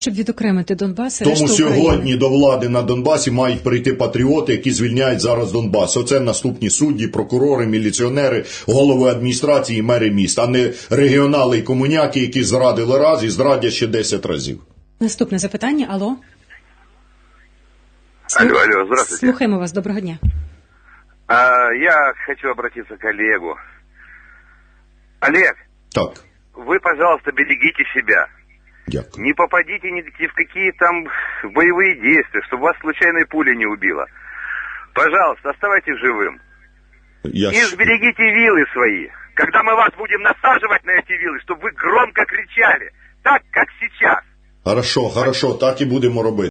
Щоб відокремити Донбас, і Тому решту сьогодні України. до влади на Донбасі мають прийти патріоти, які звільняють зараз Донбас. Оце наступні судді, прокурори, міліціонери, голови адміністрації, мери міст, а не регіонали і комуняки, які зрадили раз і зрадять ще 10 разів. Наступне запитання. Алло. Алло, алло, здравствуйте. Слухаємо вас. Доброго дня. А, я хочу обратиться к Олегу. Олег, Так, вы, пожалуйста, берегите себя. Дякую. Не попадите ни в какие там боевые действия, чтобы вас случайной пуля не убила. Пожалуйста, оставайтесь живым. Я И сберегите вилы свои. Когда мы вас будем насаживать на эти вилы, чтобы вы громко кричали, так, как сейчас. Хорошо, хорошо, так і будемо робити.